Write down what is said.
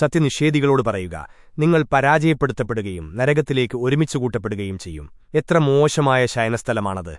സത്യനിഷേധികളോട് പറയുക. നിങ്ങൾ പരാജയപ്പെടുത്തപ്പെടുകയും നരകത്തിലേക്ക് ഒരുമിച്ചു കൂട്ടപ്പെടുകയും ചെയ്യും. എത്ര മോശമായ ശയനസ്ഥലമാണത്.